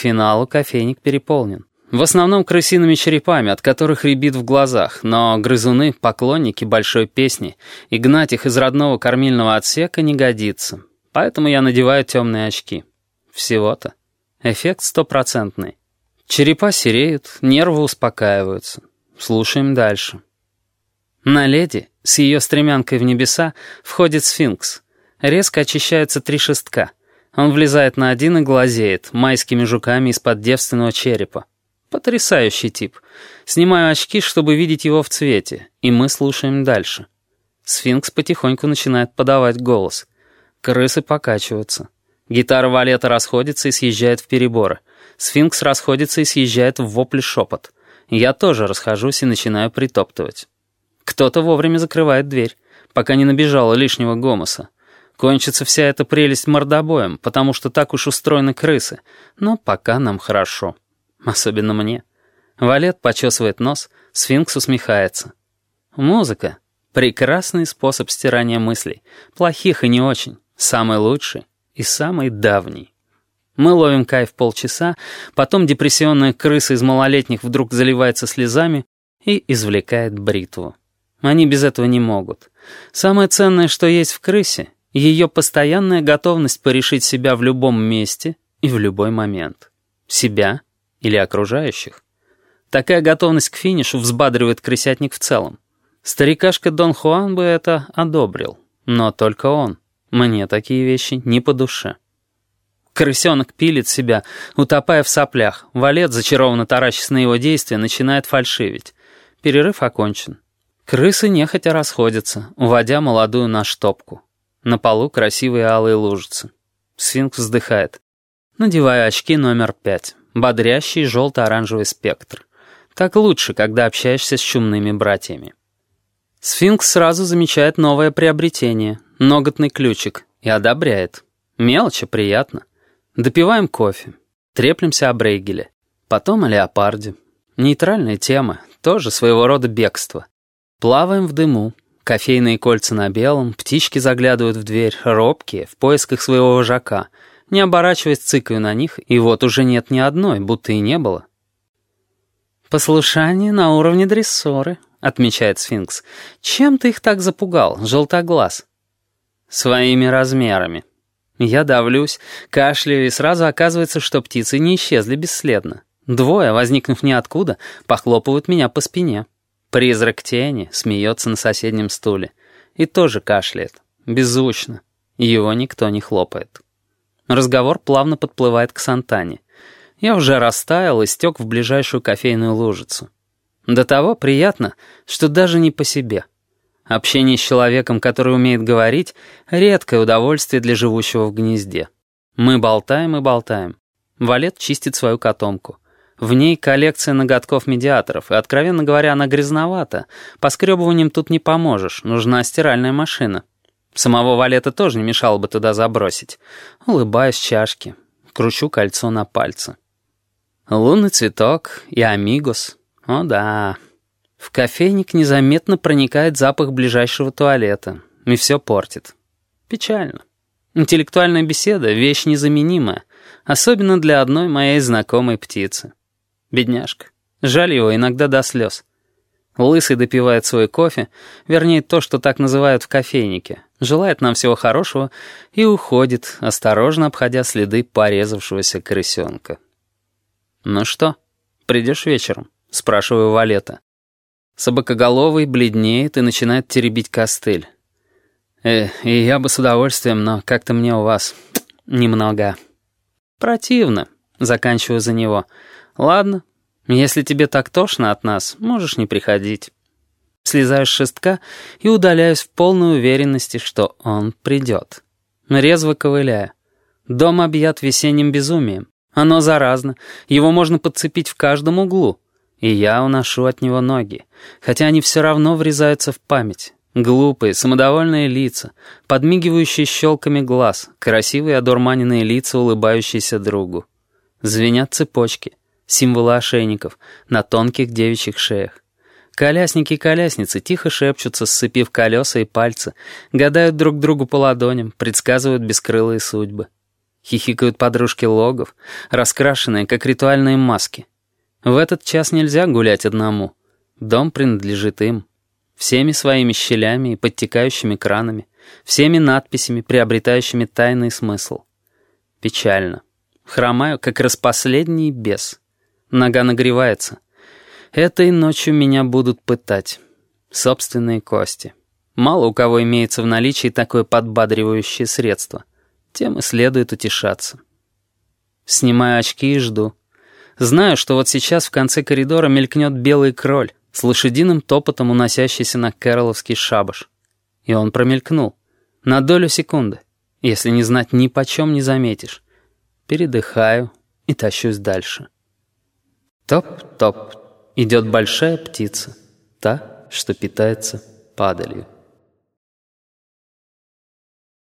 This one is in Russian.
финалу кофейник переполнен. В основном крысиными черепами, от которых рябит в глазах, но грызуны — поклонники большой песни, и гнать их из родного кормильного отсека не годится. Поэтому я надеваю темные очки. Всего-то. Эффект стопроцентный. Черепа сереют, нервы успокаиваются. Слушаем дальше. На леди, с ее стремянкой в небеса, входит сфинкс. Резко очищаются три шестка. Он влезает на один и глазеет, майскими жуками из-под девственного черепа. Потрясающий тип. Снимаю очки, чтобы видеть его в цвете, и мы слушаем дальше. Сфинкс потихоньку начинает подавать голос. Крысы покачиваются. Гитара валета расходится и съезжает в переборы. Сфинкс расходится и съезжает в вопли шепот. Я тоже расхожусь и начинаю притоптывать. Кто-то вовремя закрывает дверь, пока не набежало лишнего гомоса. Кончится вся эта прелесть мордобоем, потому что так уж устроены крысы. Но пока нам хорошо. Особенно мне. Валет почесывает нос, сфинкс усмехается. Музыка — прекрасный способ стирания мыслей. Плохих и не очень. Самый лучший и самый давний. Мы ловим кайф полчаса, потом депрессионная крыса из малолетних вдруг заливается слезами и извлекает бритву. Они без этого не могут. Самое ценное, что есть в крысе — ее постоянная готовность порешить себя в любом месте и в любой момент. Себя или окружающих. Такая готовность к финишу взбадривает крысятник в целом. Старикашка Дон Хуан бы это одобрил, но только он. Мне такие вещи не по душе. Крысенок пилит себя, утопая в соплях. Валет, зачарованно таращясь на его действия, начинает фальшивить. Перерыв окончен. Крысы нехотя расходятся, уводя молодую на штопку. На полу красивые алые лужицы. Сфинкс вздыхает. Надеваю очки номер пять. Бодрящий желто-оранжевый спектр. Так лучше, когда общаешься с чумными братьями. Сфинкс сразу замечает новое приобретение — ноготный ключик, и одобряет. Мелочи приятно. Допиваем кофе. Треплемся о Брейгеле. Потом о леопарде. Нейтральная тема, тоже своего рода бегство. Плаваем в дыму. Кофейные кольца на белом, птички заглядывают в дверь, робкие, в поисках своего вожака — не оборачиваясь, цыкаю на них, и вот уже нет ни одной, будто и не было. «Послушание на уровне дрессоры», — отмечает сфинкс. «Чем ты их так запугал, желтоглаз?» «Своими размерами». Я давлюсь, кашляю, и сразу оказывается, что птицы не исчезли бесследно. Двое, возникнув ниоткуда, похлопывают меня по спине. Призрак тени смеется на соседнем стуле. И тоже кашляет. Беззвучно. Его никто не хлопает. Разговор плавно подплывает к Сантане. Я уже растаял и стек в ближайшую кофейную лужицу. До того приятно, что даже не по себе. Общение с человеком, который умеет говорить, — редкое удовольствие для живущего в гнезде. Мы болтаем и болтаем. Валет чистит свою котомку. В ней коллекция ноготков-медиаторов, и, откровенно говоря, она грязновата. Поскребыванием тут не поможешь, нужна стиральная машина. Самого валета тоже не мешало бы туда забросить. Улыбаюсь чашке, кручу кольцо на пальце. Лунный цветок и амигос. О да. В кофейник незаметно проникает запах ближайшего туалета. И все портит. Печально. Интеллектуальная беседа — вещь незаменимая. Особенно для одной моей знакомой птицы. Бедняжка. Жаль его иногда до слез. Лысый допивает свой кофе, вернее, то, что так называют в кофейнике, желает нам всего хорошего и уходит, осторожно обходя следы порезавшегося крысенка. «Ну что, придешь вечером?» — спрашиваю Валета. Собакоголовый бледнеет и начинает теребить костыль. «Э, и я бы с удовольствием, но как-то мне у вас немного...» «Противно», — заканчиваю за него. «Ладно, если тебе так тошно от нас, можешь не приходить». Слезаю с шестка и удаляюсь в полной уверенности, что он придет. Резво ковыляя. Дом объят весенним безумием. Оно заразно, его можно подцепить в каждом углу. И я уношу от него ноги, хотя они все равно врезаются в память. Глупые, самодовольные лица, подмигивающие щелками глаз, красивые одурманенные лица, улыбающиеся другу. Звенят цепочки, символы ошейников, на тонких девичьих шеях. Колясники и колясницы тихо шепчутся, сцепив колеса и пальцы, гадают друг другу по ладоням, предсказывают бескрылые судьбы. Хихикают подружки логов, раскрашенные, как ритуальные маски. В этот час нельзя гулять одному. Дом принадлежит им. Всеми своими щелями и подтекающими кранами, всеми надписями, приобретающими тайный смысл. Печально. Хромаю, как распоследний бес. Нога нагревается. Этой ночью меня будут пытать. Собственные кости. Мало у кого имеется в наличии такое подбадривающее средство. Тем и следует утешаться. Снимаю очки и жду. Знаю, что вот сейчас в конце коридора мелькнет белый кроль с лошадиным топотом, уносящийся на Кэроловский шабаш. И он промелькнул. На долю секунды. Если не знать, ни почем не заметишь. Передыхаю и тащусь дальше. Топ-топ. Идет большая птица. Та, что питается падалью.